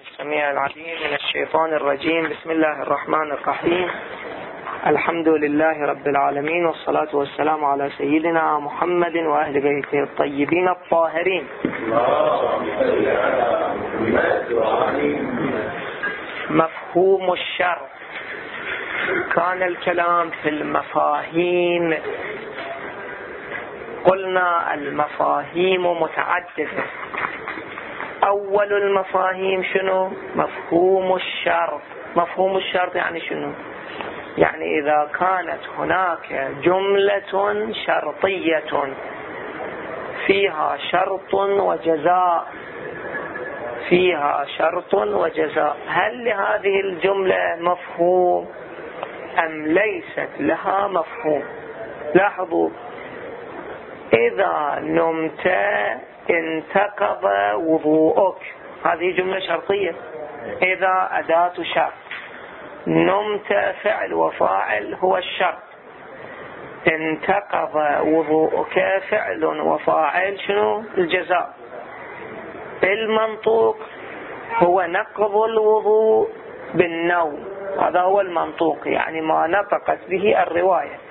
السميع العليم من الشيطان الرجيم. بسم الله الرحمن الرحيم. الحمد لله رب العالمين والصلاة والسلام على سيدنا محمد وأهل بيته الطيبين الطاهرين. مفهوم الشر كان الكلام في المفاهيم. قلنا المفاهيم متعددة. أول المفاهيم شنو؟ مفهوم الشرط. مفهوم الشرط يعني شنو؟ يعني إذا كانت هناك جملة شرطية فيها شرط وجزاء فيها شرط وجزاء هل لهذه الجملة مفهوم أم ليست لها مفهوم؟ لاحظوا إذا نمت انتقض وضوءك. هذه جملة شرطية. إذا أداة شرط. نمت فعل وفاعل هو الشرط. انتقض وضوءك فعل وفاعل شنو؟ الجزاء. المنطوق هو نقض الوضوء بالنوم. هذا هو المنطوق يعني ما نطقت به الرواية.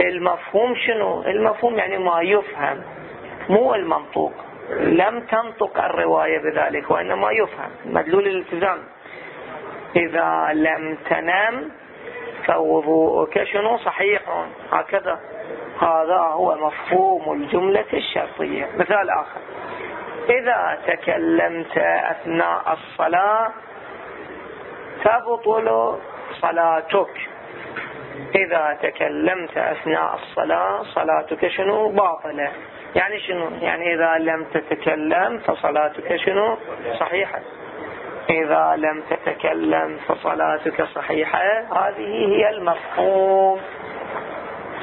المفهوم شنو؟ المفهوم يعني ما يفهم مو المنطوق. لم تنطق الرواية بذلك وإنما يفهم. مدلول الالتزام. إذا لم تنم فوضوءك شنو؟ صحيح. هكذا. هذا هو مفهوم الجملة الشرطية. مثال آخر. إذا تكلمت أثناء الصلاة تبطل صلاتك. إذا تكلمت أثناء الصلاة صلاتك شنو؟ باطلة. يعني شنو؟ يعني إذا لم تتكلم فصلاتك شنو؟ صحيحة. إذا لم تتكلم فصلاتك صحيحة هذه هي المفهوم.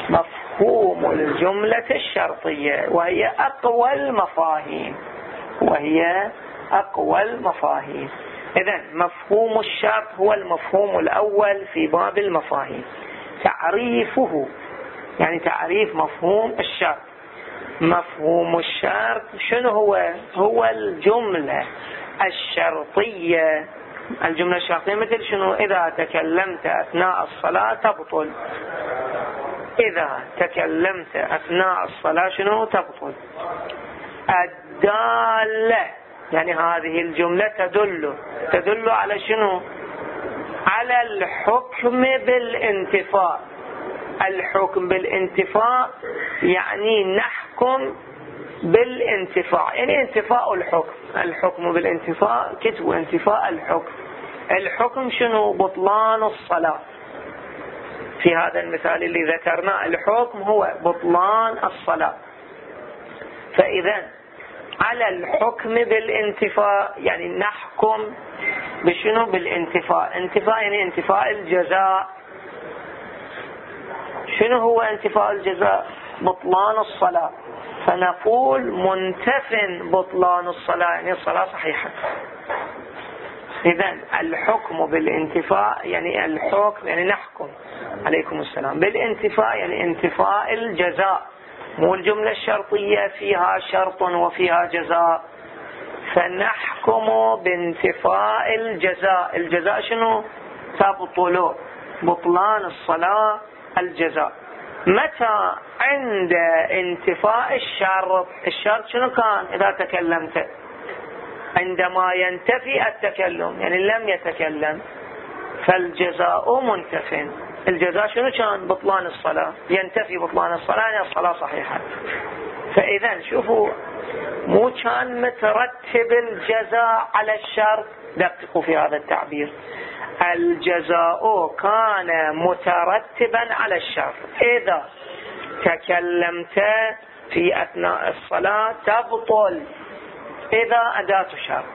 مفهوم الجملة الشرطية وهي أقوى المفاهيم. وهي أقوى المفاهيم. إذا مفهوم الشرط هو المفهوم الأول في باب المفاهيم. تعريفه. يعني تعريف مفهوم الشرط. مفهوم الشرط شنو هو؟ هو الجملة الشرطية. الجملة الشرطية مثل شنو؟ إذا تكلمت أثناء الصلاة تبطل. إذا تكلمت أثناء الصلاة شنو؟ تبطل. الدالة. يعني هذه الجملة تدل. تدل على شنو؟ على الحكم بالانتفاء. الحكم بالانتفاء يعني نحكم بالانتفاع يعني انتفاء الحكم. الحكم بالانتفاء كتب انتفاء الحكم. الحكم شنو؟ بطلان الصلاة. في هذا المثال اللي ذكرناه الحكم هو بطلان الصلاة. فإذا على الحكم بالانتفاء يعني نحكم بشنو؟ بالانتفاء. انتفاء يعني انتفاء الجزاء. شنو هو انتفاء الجزاء؟ بطلان الصلاة. فنقول منتف بطلان الصلاة يعني الصلاة صحيحة. إذا الحكم بالانتفاء يعني الحكم يعني نحكم. عليكم السلام. بالانتفاء يعني انتفاء الجزاء. مو الجملة الشرطية فيها شرط وفيها جزاء. فنحكم بانتفاء الجزاء. الجزاء شنو؟ تبطل بطلان الصلاة الجزاء. متى؟ عند انتفاء الشرط. الشرط شنو كان؟ إذا تكلمت. عندما ينتفي التكلم يعني لم يتكلم فالجزاء منتف. الجزاء شنو كان؟ بطلان الصلاة. ينتفي بطلان الصلاة. يعني الصلاة صحيحة. فإذا شوفوا مو كان مترتب الجزاء على الشرط. دققوا في هذا التعبير. الجزاء كان مترتبا على الشرط. إذا تكلمت في أثناء الصلاة تبطل. إذا أداة شرط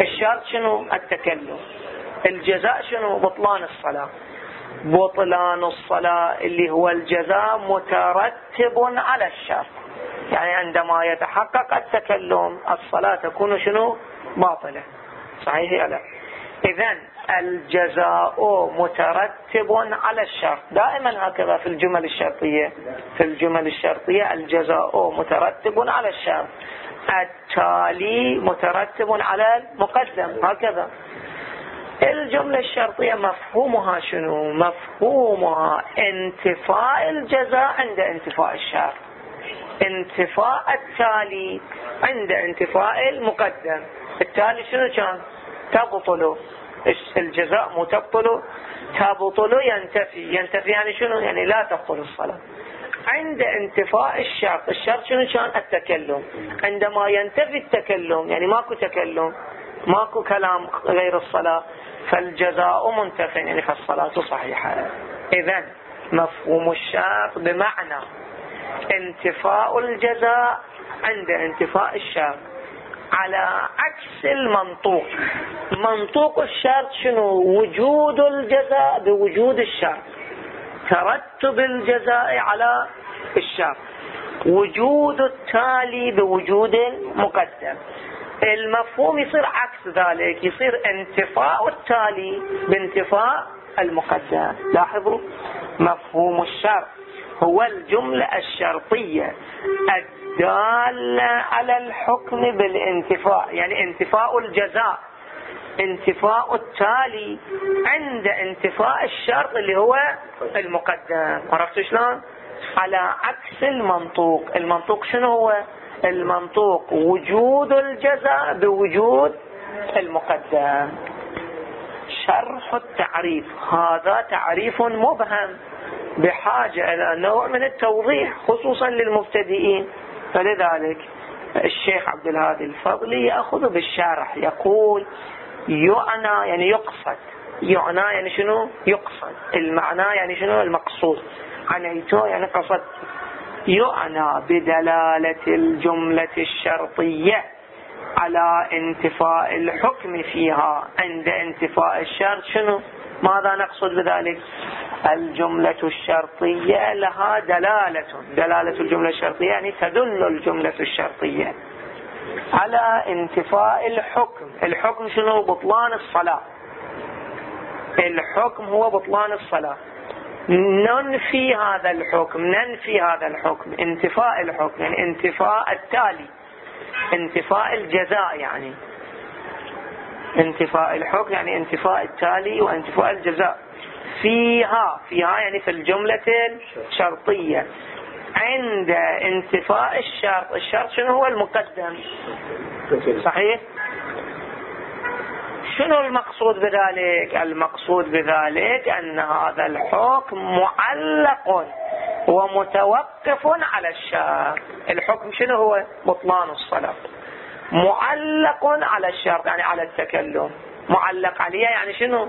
الشرط شنو؟ التكلم. الجزاء شنو؟ بطلان الصلاة. بطلان الصلاة اللي هو الجزاء مترتب على الشرط. يعني عندما يتحقق التكلم الصلاة تكون شنو؟ باطلة. صحيح ولا إذا الجزاء مترتب على الشرط. دائما هكذا في الجمل الشرطية. في الجمل الشرطية الجزاء مترتب على الشرط. التالي مترتب على المقدم. هكذا. الجملة الشرطية مفهومها شنو؟ مفهومها انتفاء الجزاء عند انتفاء الشرط انتفاء التالي عند انتفاء المقدم. التالي شنو كان؟ تبطل. الجزاء مو تبطل؟ تبطل ينتفي. ينتفي يعني شنو؟ يعني لا تبطل الصلاة. عند انتفاء الشرط الشرط شنو كان؟ التكلم. عندما ينتفي التكلم يعني ماكو تكلم ماكو كلام غير الصلاة فالجزاء منتفي يعني فالصلاة صحيحة. إذا مفهوم الشرط بمعنى انتفاء الجزاء عند انتفاء الشرط على عكس المنطوق. منطوق الشرط شنو؟ وجود الجزاء بوجود الشرط ترتب الجزاء على الشرط وجود التالي بوجود المقدم المفهوم يصير عكس ذلك يصير انتفاء التالي بانتفاء المقدم لاحظوا مفهوم الشرط. هو الجملة الشرطية الدالة على الحكم بالانتفاء يعني انتفاء الجزاء. انتفاء التالي عند انتفاء الشرط اللي هو المقدم عرفتوا شلون؟ على عكس المنطوق. المنطوق شنو هو؟ المنطوق وجود الجزاء بوجود المقدم. شرح التعريف. هذا تعريف مبهم بحاجة إلى نوع من التوضيح خصوصا للمبتدئين. فلذلك الشيخ عبد الهادي الفضلي يأخذ بالشرح يقول يعنى يعني يقصد. يعنى يعني شنو؟ يقصد. المعنى يعني شنو؟ المقصود. عنيته يعني قصدت. يعنى بدلالة الجملة الشرطية على انتفاء الحكم فيها. عند انتفاء الشرط شنو؟ ماذا نقصد بذلك؟ الجملة الشرطية لها دلالة. دلالة الجملة الشرطية يعني تدل الجملة الشرطية على انتفاء الحكم. الحكم شنو؟ بطلان الصلاة. الحكم هو بطلان الصلاة. ننفي هذا الحكم ننفي هذا الحكم انتفاء الحكم يعني انتفاء التالي انتفاء الجزاء يعني. انتفاء الحكم يعني انتفاء التالي وانتفاء الجزاء. فيها فيها يعني في الجملة الشرطية. عند انتفاء الشرط الشرط شنو هو؟ المقدم. صحيح؟ شنو المقصود بذلك؟ المقصود بذلك أن هذا الحكم معلق ومتوقف على الشرط الحكم شنو هو؟ بطلان الصلاة. معلق على الشرط يعني على التكلم. معلق عليه يعني شنو؟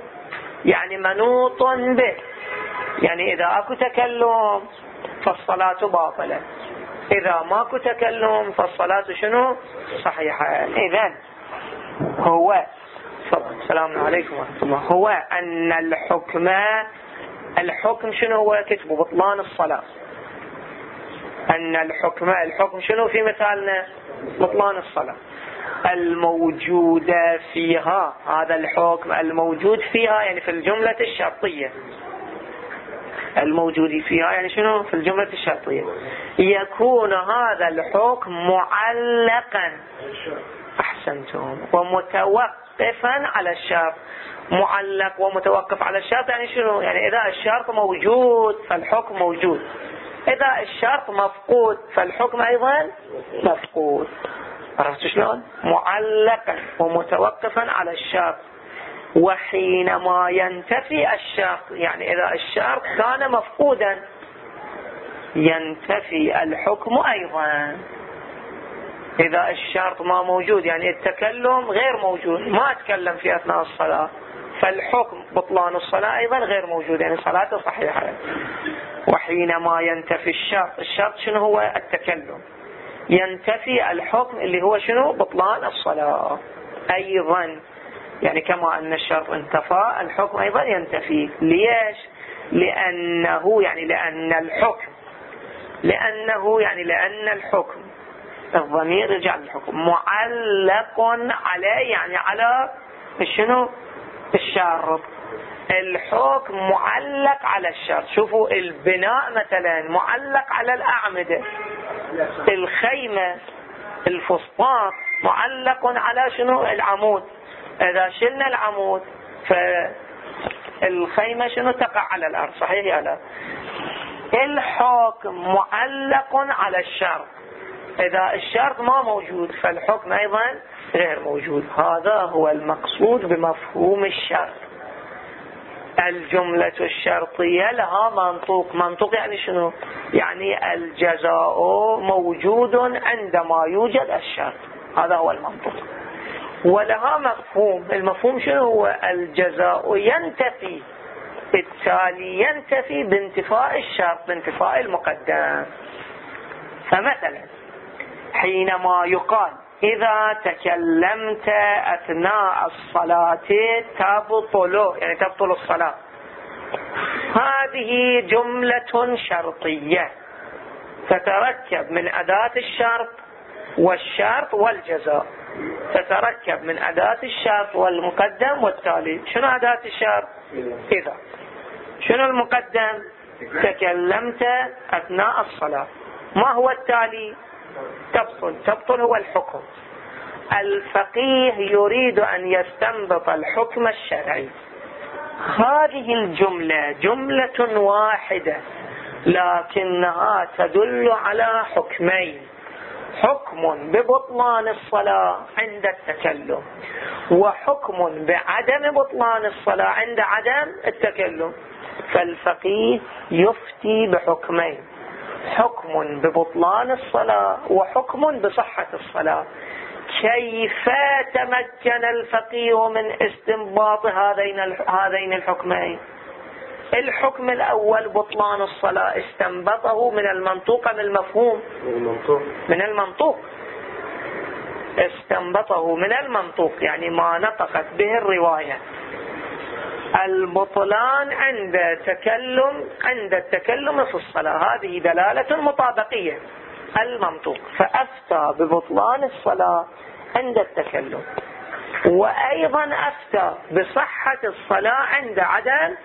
يعني منوط به. يعني إذا أكو تكلم فالصلاة باطلة. إذا ماكو تكلم فالصلاة شنو؟ صحيحة. إذا هو السلام عليكم ورحمة الله. هو أن الحكم الحكم شنو هو كتب؟ بطلان الصلاة. أن الحكم الحكم شنو في مثالنا؟ بطلان الصلاة. الموجودة فيها هذا الحكم الموجود فيها يعني في الجملة الشرطية. الموجود فيها يعني شنو؟ في الجملة الشرطية. يكون هذا الحكم معلقا. أحسنتم. ومتوقفا على الشرط. معلق ومتوقف على الشرط يعني شنو؟ يعني إذا الشرط موجود فالحكم موجود. إذا الشرط مفقود فالحكم أيضا مفقود. عرفت شلون؟ معلقا ومتوقفا على الشرط. وحينما ينتفي الشرط يعني إذا الشرط كان مفقودا ينتفي الحكم أيضا. إذا الشرط ما موجود يعني التكلم غير موجود ما أتكلم في أثناء الصلاة. فالحكم بطلان الصلاة أيضا غير موجود يعني صلاته صحيحة. وحينما ينتفي الشرط الشرط شنو هو؟ التكلم. ينتفي الحكم اللي هو شنو؟ بطلان الصلاة. أيضا يعني كما أن الشرط انتفى الحكم أيضا ينتفي. ليش؟ لأنه يعني لأن الحكم لأنه يعني لأن الحكم. الضمير يرجع للحكم. معلق عليه يعني على شنو؟ الشرط الحكم معلق على الشرط شوفوا البناء مثلا معلق على الأعمدة. الخيمة الفسطاط معلق على شنو؟ العمود. إذا شلنا العمود فالخيمة شنو؟ تقع على الأرض. صحيح يا لا؟ الحكم معلق على الشرط إذا الشرط ما موجود فالحكم أيضا غير موجود. هذا هو المقصود بمفهوم الشرط. الجملة الشرطية لها منطوق. منطوق يعني شنو؟ يعني الجزاء موجود عندما يوجد الشرط. هذا هو المنطوق. ولها مفهوم. المفهوم شنو هو؟ الجزاء ينتفي. بالتالي ينتفي بانتفاء الشرط بانتفاء المقدم فمثلا حينما يقال إذا تكلمت أثناء الصلاة تبطل يعني تبطل الصلاة. هذه جملة شرطية. تتركب من أداة الشرط والشرط والجزاء. تتركب من أداة الشرط والمقدم والتالي. شنو أداة الشرط؟ إذا. شنو المقدم؟ تكلمت أثناء الصلاة. ما هو التالي؟ تبطل تبطل هو الحكم. الفقيه يريد أن يستنبط الحكم الشرعي. هذه الجملة جملة واحدة لكنها تدل على حكمين. حكم ببطلان الصلاة عند التكلم وحكم بعدم بطلان الصلاة عند عدم التكلم. فالفقيه يفتي بحكمين. حكم ببطلان الصلاة وحكم بصحة الصلاة. كيف تمكن الفقيه من استنباط هذين هذين الحكمين؟ الحكم الأول بطلان الصلاة استنبطه من المنطوق من المفهوم من المنطوق. استنبطه من المنطوق يعني ما نطقت به الرواية. البطلان عند تكلم عند التكلم في الصلاة. هذه دلالة مطابقية. المنطوق. فأفتى ببطلان الصلاة عند التكلم. وأيضا أفتى بصحة الصلاة عند عدم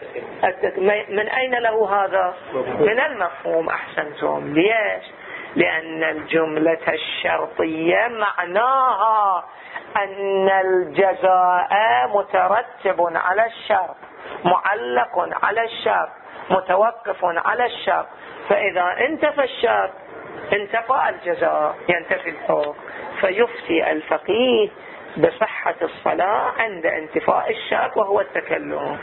من أين له هذا؟ من المفهوم. أحسنتم. ليش؟ لأن الجملة الشرطية معناها أن الجزاء مترتب على الشرط معلق على الشرط متوقف على الشرط. فإذا انتفى الشرط انتفى الجزاء ينتفي الحكم. فيفتي الفقيه بصحة الصلاة عند انتفاء الشرط وهو التكلم.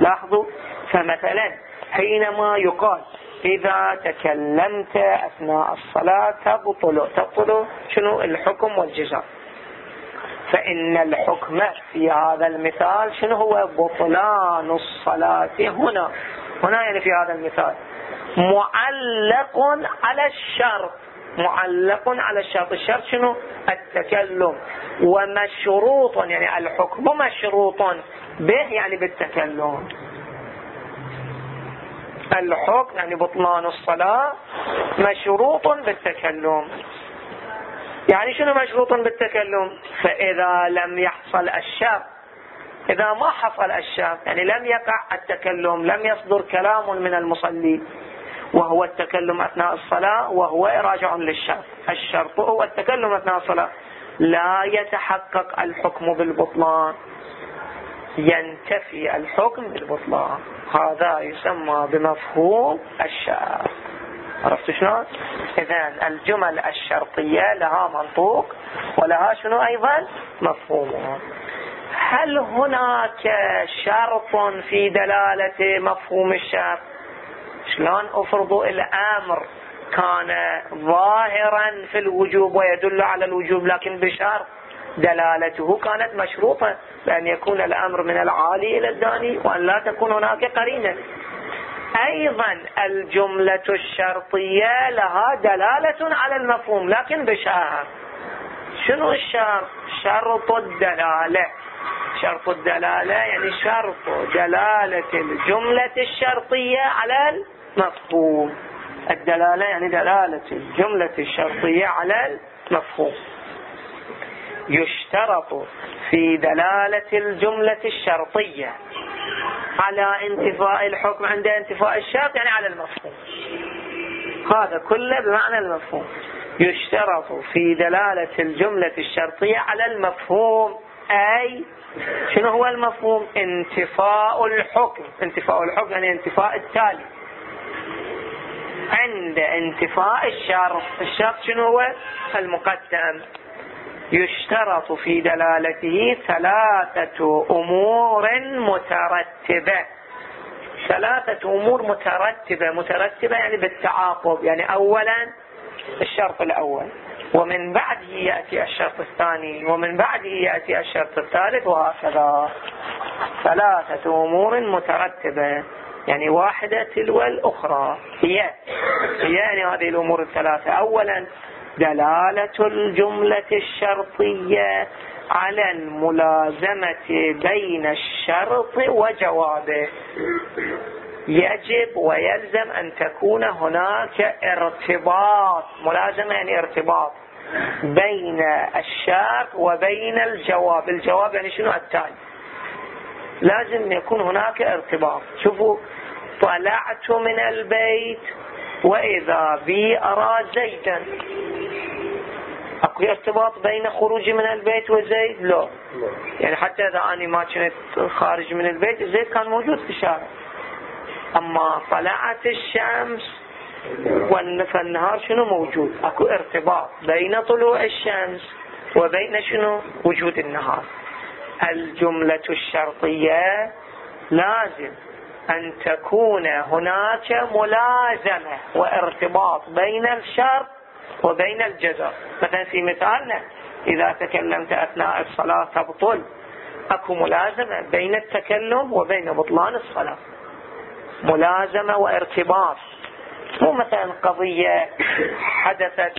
لاحظوا؟ فمثلا حينما يقال إذا تكلمت أثناء الصلاة تبطل تبطل شنو؟ الحكم والجزاء. فإن الحكم في هذا المثال شنو هو؟ بطلان الصلاة هنا. هنا يعني في هذا المثال. معلق على الشرط. معلق على الشرط. الشرط شنو؟ التكلم. ومشروط يعني الحكم مشروط به يعني بالتكلم. الحكم يعني بطلان الصلاة مشروط بالتكلم. يعني شنو مشروط بالتكلم؟ فإذا لم يحصل الشرط إذا ما حصل الشرط يعني لم يقع التكلم لم يصدر كلام من المصلي وهو التكلم أثناء الصلاة وهو راجع للشرط الشرط هو التكلم أثناء الصلاة. لا يتحقق الحكم بالبطلان. ينتفي الحكم بالبطلان. هذا يسمى بمفهوم الشرط عرفت شلون؟ إذا الجمل الشرطية لها منطوق ولها شنو أيضا؟ مفهوم. هل هناك شرط في دلالة مفهوم الشرط شلون افرضوا الأمر كان ظاهرا في الوجوب ويدل على الوجوب لكن بشرط دلالته كانت مشروطة بأن يكون الأمر من العالي إلى الداني وأن لا تكون هناك قرينة. أيضا الجملة الشرطية لها دلالة على المفهوم لكن بشرط شنو الشرط؟ شرط الدلالة. شرط الدلالة يعني شرط دلالة الجملة الشرطية على المفهوم. الدلالة يعني دلالة الجملة الشرطية على المفهوم. يشترط في دلالة الجملة الشرطية على انتفاء الحكم عند انتفاء الشرط يعني على المفهوم. هذا كله بمعنى المفهوم. يشترط في دلالة الجملة الشرطية على المفهوم. أي؟ شنو هو المفهوم؟ انتفاء الحكم. انتفاء الحكم يعني انتفاء التالي. عند انتفاء الشرط. الشرط شنو هو؟ المقدم. يشترط في دلالته ثلاثة أمور مترتبة. ثلاثة أمور مترتبة. مترتبة يعني بالتعاقب. يعني أولا الشرط الأول. ومن بعده يأتي الشرط الثاني. ومن بعده يأتي الشرط الثالث. وهكذا. ثلاثة أمور مترتبة. يعني واحدة تلو الأخرى. هي. هي يعني هذه الأمور الثلاثة. أولا دلالة الجملة الشرطية على الملازمة بين الشرط وجوابه. يجب ويلزم أن تكون هناك ارتباط ملازمة يعني ارتباط بين الشرط وبين الجواب. الجواب يعني شنو؟ التالي. لازم يكون هناك ارتباط. شوفوا طلعت من البيت وإذا بي أرى زيدا. أكو ارتباط بين خروجي من البيت وزيد؟ لا. يعني حتى إذا أني ما كنت خارج من البيت زيد كان موجود في الشارع. أما طلعت الشمس فالنهار شنو موجود؟ أكو ارتباط بين طلوع الشمس وبين شنو؟ وجود النهار. الجملة الشرطية لازم. أن تكون هناك ملازمة وارتباط بين الشرط وبين الجزاء. مثلا في مثالنا إذا تكلمت أثناء الصلاة تبطل. أكو ملازمة بين التكلم وبين بطلان الصلاة. ملازمة وارتباط. مو مثلا قضية حدثت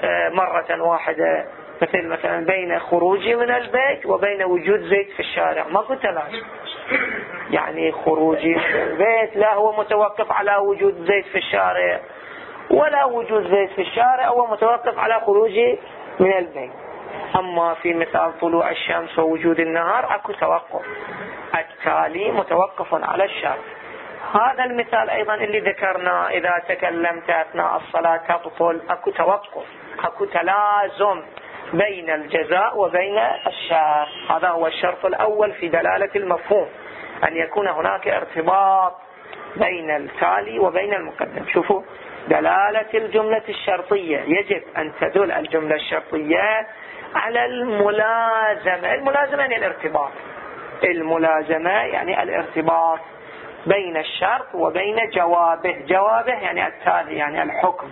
آه، مرة واحدة مثل مثلا بين خروجي من البيت وبين وجود زيت في الشارع. ماكو تلازم يعني خروجي من البيت لا هو متوقف على وجود زيت في الشارع. ولا وجود زيت في الشارع هو متوقف على خروجي من البيت. أما في مثال طلوع الشمس ووجود النهار أكو توقف. التالي متوقف على الشرط هذا المثال أيضا اللي ذكرنا إذا تكلمت أثناء الصلاة تبطل أكو توقف أكو تلازم. بين الجزاء وبين الشرط هذا هو الشرط الأول في دلالة المفهوم. أن يكون هناك ارتباط بين التالي وبين المقدم. شوفوا دلالة الجملة الشرطية. يجب أن تدل الجملة الشرطية على الملازمة. الملازمة يعني الارتباط. الملازمة يعني الارتباط بين الشرط وبين جوابه. جوابه يعني التالي يعني الحكم.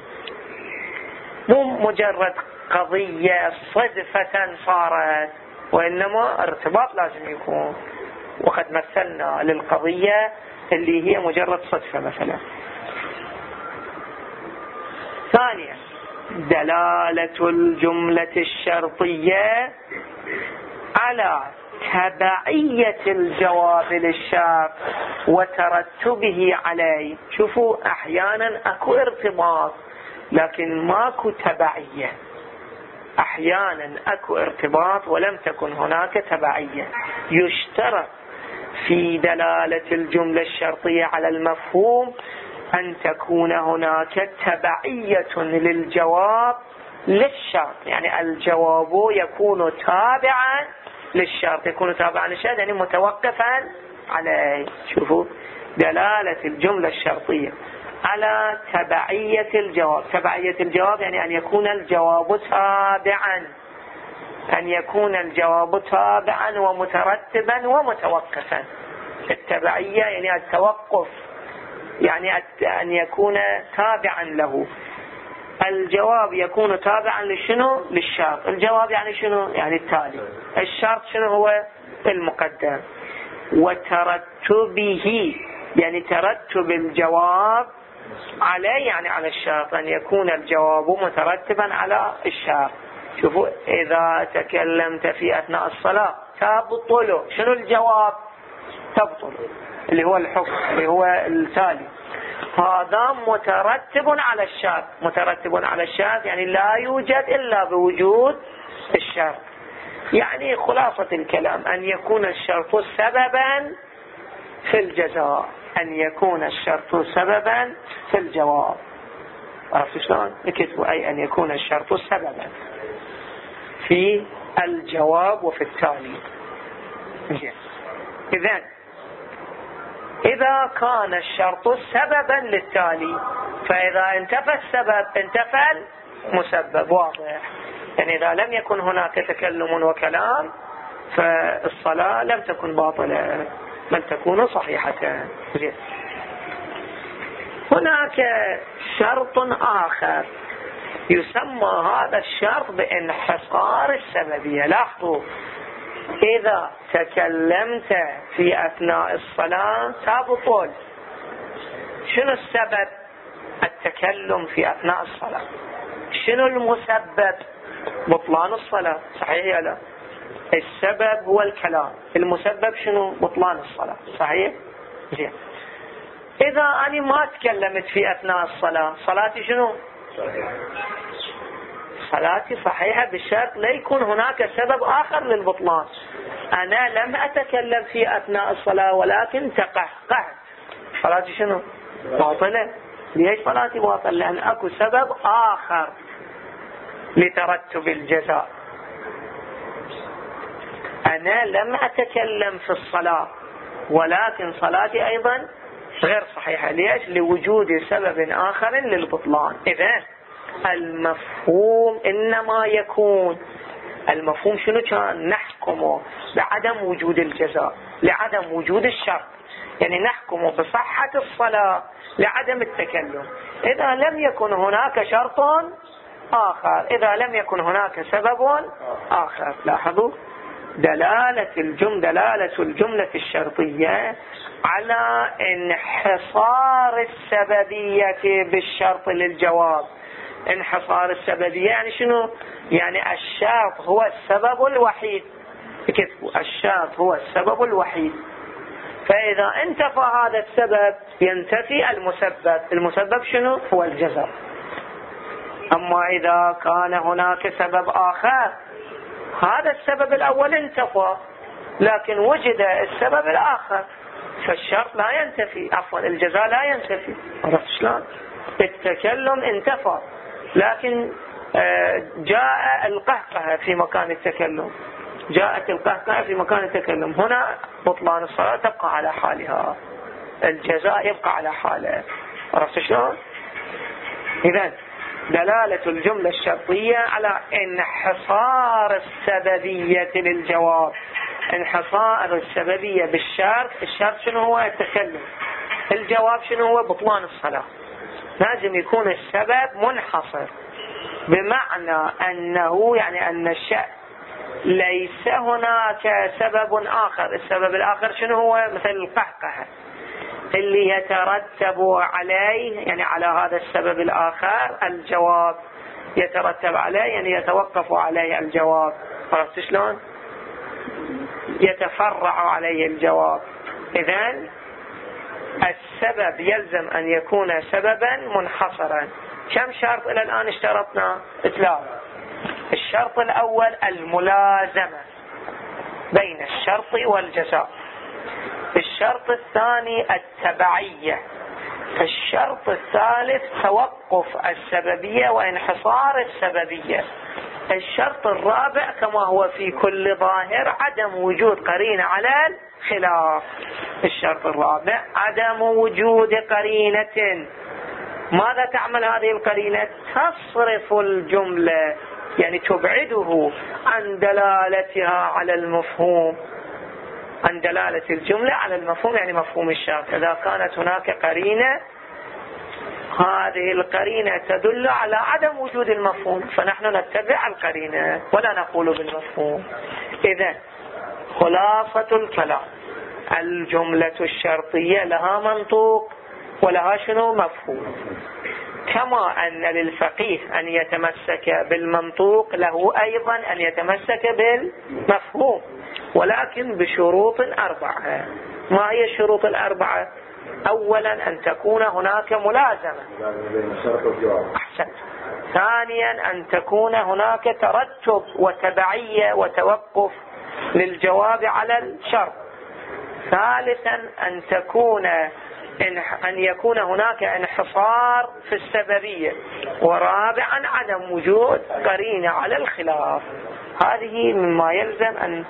مو مجرد قضية صدفة صارت وإنما ارتباط لازم يكون. وقد مثلنا للقضية اللي هي مجرد صدفة مثلا. ثانيا دلالة الجملة الشرطية على تبعية الجواب للشرط وترتبه عليه. شوفوا أحيانا أكو ارتباط لكن ماكو تبعية. أحيانا أكو ارتباط ولم تكن هناك تبعية. يشترط في دلالة الجملة الشرطية على المفهوم أن تكون هناك تبعية للجواب للشرط. يعني الجواب يكون تابعا للشرط. يكون تابعا للشرط يعني متوقفا عليه. شوفوا دلالة الجملة الشرطية. على تبعية الجواب. تبعية الجواب يعني أن يكون الجواب تابعا. أن يكون الجواب تابعا ومترتبا ومتوقفا. التبعية يعني التوقف. يعني أن يكون تابعا له. الجواب يكون تابعا لشنو؟ للشرط. الجواب يعني شنو؟ يعني التالي. الشرط شنو هو؟ المقدم. وترتبه. يعني ترتب الجواب عليه يعني على الشرط أن يكون الجواب مترتبا على الشرط شوفوا إذا تكلمت في أثناء الصلاة تبطل شنو الجواب؟ تبطل اللي هو الحكم اللي هو التالي. هذا مترتب على الشرط مترتب على الشرط يعني لا يوجد إلا بوجود الشرط يعني خلاصة الكلام أن يكون الشرط سببا في الجزاء. أن يكون الشرط سببا في الجواب. عرفت شلون؟ اكتبوا أي أن يكون الشرط سببا في الجواب وفي التالي. إذا إذا كان الشرط سببا للتالي فإذا انتفى السبب انتفى المسبب. واضح. يعني إذا لم يكن هناك تكلم وكلام فالصلاة لم تكن باطلة. بل تكون صحيحة. زين هناك شرط آخر. يسمى هذا الشرط بانحصار السببية. لاحظوا إذا تكلمت في أثناء الصلاة تبطل شنو السبب؟ التكلم في أثناء الصلاة. شنو المسبب؟ بطلان الصلاة. صحيح يا لا؟ السبب هو الكلام. المسبب شنو؟ بطلان الصلاة. صحيح؟ زين إذا أنا ما تكلمت في أثناء الصلاة صلاتي شنو؟ صلاتي صحيحة بالشرط لا يكون هناك سبب آخر للبطلان. أنا لم أتكلم في أثناء الصلاة ولكن تقهقهت. صلاتي شنو؟ باطلة. ليش صلاتي باطلة؟ لأن أكو سبب آخر لترتب الجزاء. أنا لم أتكلم في الصلاة ولكن صلاتي أيضا غير صحيحة. ليش؟ لوجود سبب آخر للبطلان. إذا المفهوم إنما يكون المفهوم شنو كان؟ نحكمه بعدم وجود الجزاء لعدم وجود الشرط. يعني نحكم بصحة الصلاة لعدم التكلم. إذا لم يكن هناك شرط آخر إذا لم يكن هناك سبب آخر. لاحظوا؟ دلالة الجملة دلالة الجملة الشرطية على انحصار السببية بالشرط للجواب. انحصار السببية يعني شنو؟ يعني الشرط هو السبب الوحيد. الشرط هو السبب الوحيد. فإذا انتفى هذا السبب ينتفي المسبب. المسبب شنو؟ هو الجزاء أما إذا كان هناك سبب آخر هذا السبب الأول انتفى لكن وجد السبب الآخر. فالشرط لا ينتفي عفوا الجزاء لا ينتفي. عرفت شلون؟ التكلم انتفى لكن آه، جاء القهقه في مكان التكلم. جاءت القهقه في مكان التكلم. هنا بطلان الصلاة تبقى على حالها. الجزاء يبقى على حاله. عرفت شلون؟ إذا دلالة الجملة الشرطية على انحصار السببية للجواب. انحصار السببية بالشرط الشرط شنو هو؟ التكلم الجواب شنو هو؟ بطلان الصلاة. لازم يكون السبب منحصر. بمعنى أنه يعني أن الشيء ليس هناك سبب آخر. السبب الآخر شنو هو؟ مثل القهقه اللي يترتب عليه يعني على هذا السبب الآخر الجواب يترتب عليه يعني يتوقف عليه الجواب. عرفت شلون؟ يتفرع عليه الجواب. إذا السبب يلزم أن يكون سببا منحصرا. كم شرط إلى الآن اشترطنا؟ ثلاثة الشرط الأول الملازمة بين الشرط والجزاء. الشرط الثاني التبعية. الشرط الثالث توقف السببية وانحصار السببية. الشرط الرابع كما هو في كل ظاهر عدم وجود قرينة على الخلاف. الشرط الرابع عدم وجود قرينة. ماذا تعمل هذه القرينة؟ تصرف الجملة يعني تبعده عن دلالتها على المفهوم. عن دلالة الجملة على المفهوم يعني مفهوم الشرط إذا كانت هناك قرينة هذه القرينة تدل على عدم وجود المفهوم. فنحن نتبع القرينة ولا نقول بالمفهوم. إذا خلاصة الكلام. الجملة الشرطية لها منطوق ولها شنو؟ مفهوم. كما أن للفقيه أن يتمسك بالمنطوق له أيضا أن يتمسك بالمفهوم. ولكن بشروط أربعة. ما هي الشروط الأربعة؟ أولا أن تكون هناك ملازمة. أحسن ثانيا أن تكون هناك ترتب وتبعية وتوقف للجواب على الشرط. ثالثا أن تكون أن يكون هناك انحصار في السببية. ورابعا عدم وجود قرينة على الخلاف. هذه مما يلزم أن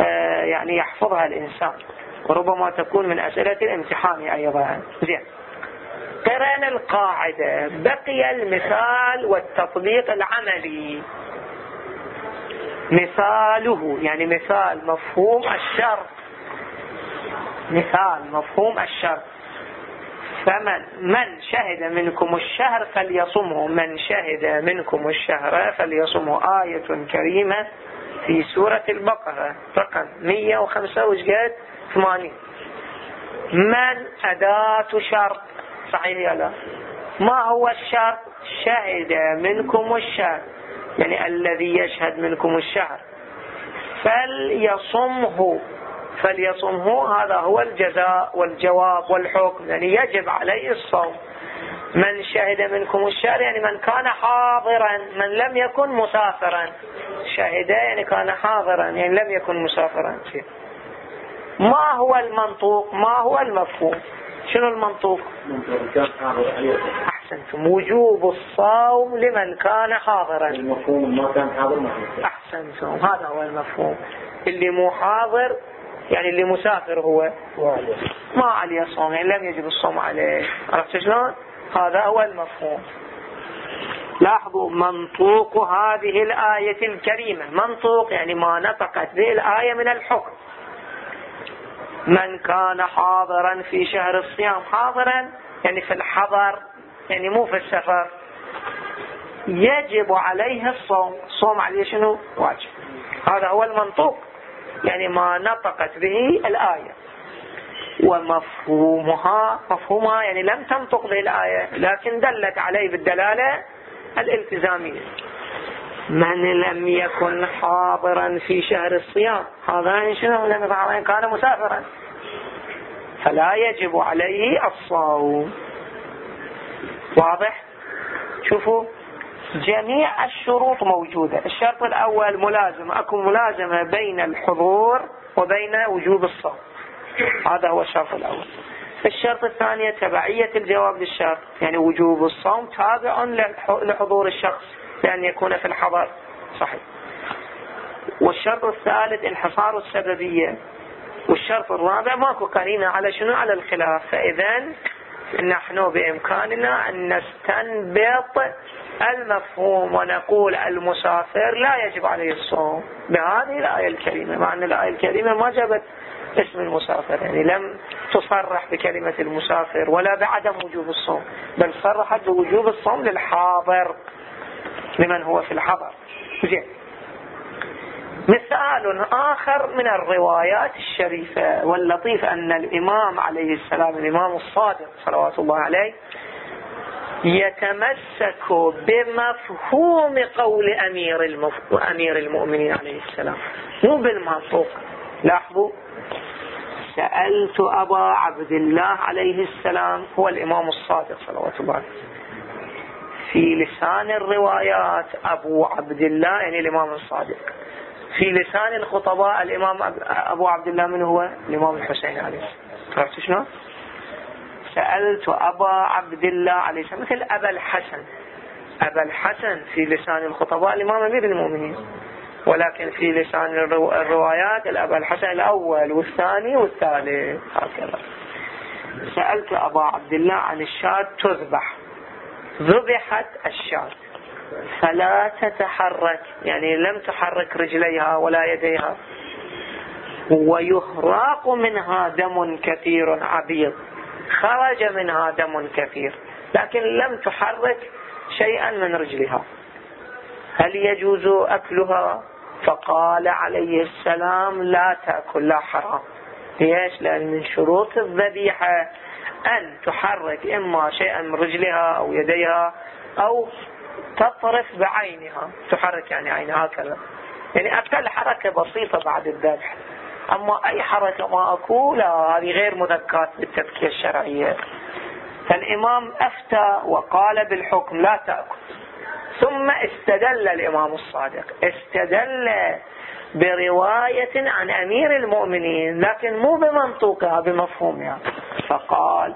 آه، يعني يحفظها الإنسان. وربما تكون من أسئلة الامتحان أيضا. زين. قرن القاعدة. بقي المثال والتطبيق العملي. مثاله يعني مثال مفهوم الشرط. مثال مفهوم الشرط. فمن من شهد منكم الشهر فليصمه من شهد منكم الشهر فليصمه آية كريمة في سورة البقرة. رقم 105 وجهة 80 من أداة شرط؟ صحيح يا لا. ما هو الشرط؟ شهد منكم الشهر. يعني الذي يشهد منكم الشهر. فليصمه. فليصمه. هذا هو الجزاء والجواب والحكم. يعني يجب عليه الصوم. من شهد منكم الشهر يعني من كان حاضرا من لم يكن مسافرا. شهد يعني كان حاضرا يعني لم يكن مسافرا ما هو المنطوق؟ ما هو المفهوم؟ شنو المنطوق؟ أحسنتم. وجوب الصوم لمن كان حاضرا. المفهوم ما كان حاضر. أحسنتم. هذا هو المفهوم. اللي مو حاضر يعني اللي مسافر هو ما عليه الصوم يعني لم يجب الصوم عليه. عرفت شلون؟ هذا هو المفهوم لاحظوا منطوق هذه الآية الكريمة. منطوق يعني ما نطقت به الآية من الحكم. من كان حاضرا في شهر الصيام حاضرا يعني في الحضر يعني مو في السفر. يجب عليه الصوم. الصوم عليه شنو؟ واجب. هذا هو المنطوق. يعني ما نطقت به الآية. ومفهومها مفهومها يعني لم تنطق به الآية لكن دلت عليه بالدلالة الالتزامية. من لم يكن حاضرا في شهر الصيام هذا شنو لم يكن كان مسافرا. فلا يجب عليه الصوم. واضح؟ شوفوا. جميع الشروط موجودة. الشرط الأول ملازمة. أكو ملازمة بين الحضور وبين وجوب الصوم. هذا هو الشرط الأول. الشرط الثاني تبعية الجواب للشرط. يعني وجوب الصوم تابع لحضور الشخص بأن يكون في الحضر. صحيح. والشرط الثالث انحصار السببية. والشرط الرابع ماكو قرينة على شنو؟ على الخلاف. فإذا نحن بإمكاننا أن نستنبط المفهوم ونقول المسافر لا يجب عليه الصوم بهذه الآية الكريمة مع أن الآية الكريمة ما جابت اسم المسافر يعني لم تصرح بكلمة المسافر ولا بعدم وجوب الصوم بل صرحت بوجوب الصوم للحاضر لمن هو في الحضر زين. مثال آخر من الروايات الشريفة واللطيف أن الإمام عليه السلام الإمام الصادق صلوات الله عليه يتمسك بمفهوم قول أمير, المف... أمير المؤمنين عليه السلام. مو بالمنطوق. لاحظوا سألت أبا عبد الله عليه السلام هو الإمام الصادق صلوات الله عليه في لسان الروايات أبو عبد الله يعني الإمام الصادق في لسان الخطباء الإمام أبو عبد الله من هو؟ الإمام الحسين عليه السلام. عرفت شنو؟ سألت أبا عبد الله عليه السلام مثل أبا الحسن. أبا الحسن في لسان الخطباء الإمام أمير المؤمنين. ولكن في لسان الروايات الأبا الحسن الأول والثاني والثالث. هكذا. سألت أبا عبد الله عن الشاة تذبح. ذبحت الشاة. فلا تتحرك يعني لم تحرك رجليها ولا يديها. ويهراق منها دم كثير عبيض. خرج منها دم كثير لكن لم تحرك شيئا من رجلها. هل يجوز أكلها؟ فقال عليه السلام لا تأكل لا حرام. ليش؟ لأن من شروط الذبيحة أن تحرك إما شيئا من رجلها أو يديها أو تطرف بعينها تحرك يعني عينها هكذا. يعني أقل حركة بسيطة بعد الذبح. أما أي حركة ما أكو لا هذه غير مذكات بالتذكية الشرعية. فالإمام أفتى وقال بالحكم لا تأكل. ثم استدل الإمام الصادق. استدل برواية عن أمير المؤمنين لكن مو بمنطوقها بمفهومها. فقال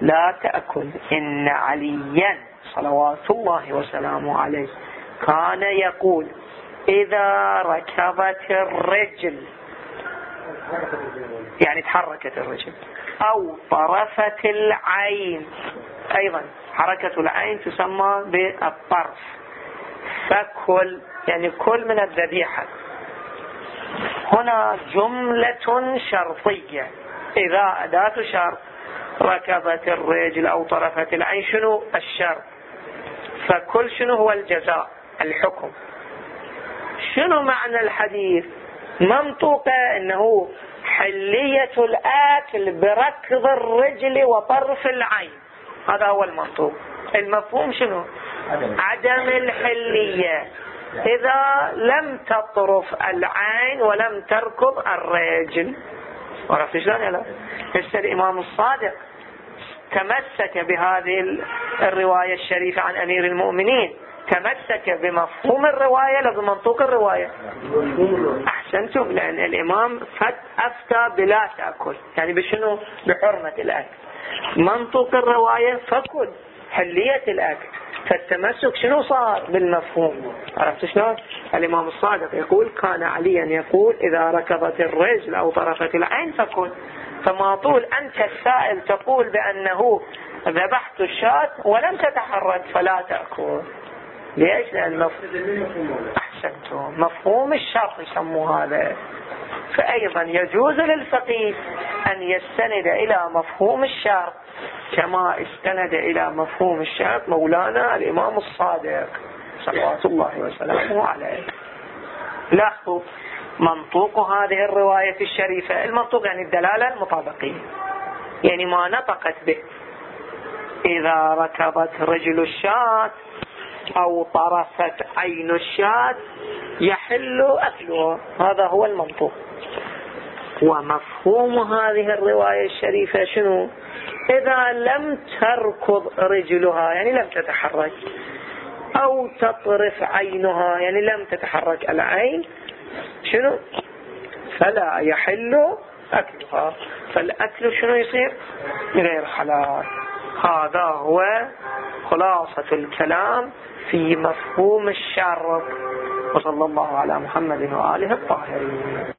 لا تأكل إن عليا. صلوات الله وسلامه عليه. كان يقول إذا ركبت الرجل يعني تحركت الرجل. أو طرفت العين. أيضا حركة العين تسمى بالطرف. فكل يعني كل من الذبيحة. هنا جملة شرطية. إذا أداة شرط ركبت الرجل أو طرفت العين شنو الشرط؟ فكل شنو هو الجزاء؟ الحكم. شنو معنى الحديث؟ منطوقة إنه حلية الآكل بركض الرجل وطرف العين. هذا هو المنطوق. المفهوم شنو؟ عدم. الحلية. إذا لم تطرف العين ولم تركض الرجل. عرفت شلون هسه الإمام الصادق؟ تمسك بهذه الرواية الشريفة عن أمير المؤمنين. تمسك بمفهوم الرواية لا بمنطوق الرواية. أحسنتم لأن الإمام أفتى بلا تأكل. يعني بشنو؟ بحرمة الأكل. منطوق الرواية فكل حلية الأكل. فالتمسك شنو صار؟ بالمفهوم. عرفت شلون؟ الإمام الصادق يقول كان عليا يقول إذا ركضت الرجل أو طرفت العين فكل. فما طول أنت السائل تقول بأنه ذبحت الشاة ولم تتحرك فلا تأكل. ليش؟ لأن أحسنتم. مفهوم الشرط يسموه هذا. فأيضا يجوز للفقيه أن يستند إلى مفهوم الشرط كما استند إلى مفهوم الشرط مولانا الإمام الصادق صلوات الله وسلامه عليه. لاحظوا منطوق هذه الرواية الشريفة. المنطوق يعني الدلالة المطابقية يعني ما نطقت به. إذا ركضت رجل الشاة أو طرفت عين الشاة يحل أكله. هذا هو المنطوق. ومفهوم هذه الرواية الشريفة شنو؟ إذا لم تركض رجلها يعني لم تتحرك أو تطرف عينها يعني لم تتحرك العين شنو؟ فلا يحل أكلها. فالأكل شنو يصير؟ غير حلال. هذا هو خلاصة الكلام في مفهوم الشر وصلى الله على محمد وآله الطاهرين.